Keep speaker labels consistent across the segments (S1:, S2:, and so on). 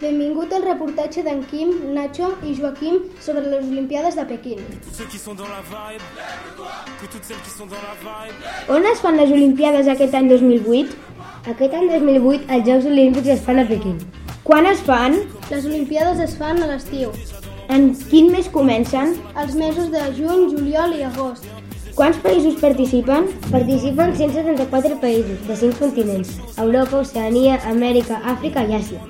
S1: Benvingut al reportatge d'en Quim, Nacho i Joaquim sobre les Olimpiades de Pequín.
S2: On es fan les Olimpiades aquest any 2008?
S3: Aquest any 2008 els Jocs Olímpics es fan a Pequín.
S2: Quan es fan?
S1: Les Olimpiades es fan a l'estiu,
S2: En quin mes comencen?
S1: als mesos de juny, juliol i agost.
S2: Quants països participen?
S3: Participen 174 països de 5 continents, Europa, Oceania, Amèrica, Àfrica i Àsia.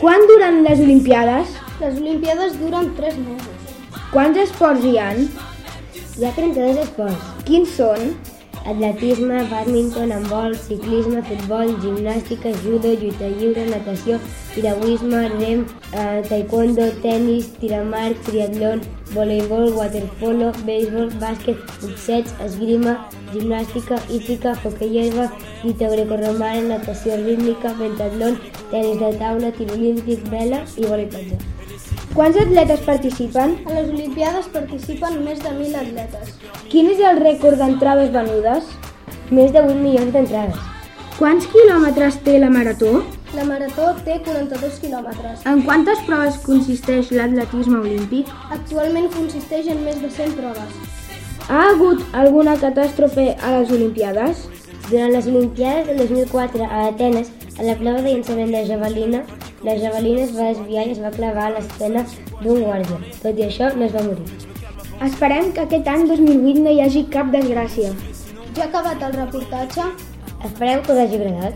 S2: Quan duren les Olimpiades?
S1: Les Olimpiades duren 3 mesos.
S2: Quants esports hi han?
S3: Hi ha 32 esports.
S2: Quins són?
S3: Atletisme, bàdminton, handbol, ciclisme, futbol, gimnàstica, judo, lluita lliure, natació, piragüisme, rem, eh, taekwondo, tennis, tiramar, triatlon, voleibol, waterpolo, béisbol, bàsquet, boxeig, esgrima, gimnàstica, hípica, hoquei herba, lluita grecorromana, natació rítmica, pentatlon, tenis de taula, tir olímpic, vela i voleiplatja.
S2: Quants atletes participen?
S1: A les Olimpiades participen més de 1.000 atletes.
S2: Quin és el rècord d'entrades venudes?
S3: Més de 8 milions d'entrades.
S2: Quants quilòmetres té la marató?
S1: La marató té 42 quilòmetres.
S2: En quantes proves consisteix l'atletisme olímpic?
S1: Actualment consisteix en més de 100 proves.
S2: Ha hagut alguna catàstrofe a les Olimpiades?
S3: Durant les Olimpiades del 2004 a Atenes, a la prova de llançament de javelina, la javelina es va desviar i es va clavar a l'esquena d'un guàrdia. Tot i això, no es va morir.
S2: Esperem que aquest any 2008 no hi hagi cap desgràcia.
S1: Ja ha acabat el reportatge,
S3: Esperem que us hagi agradat.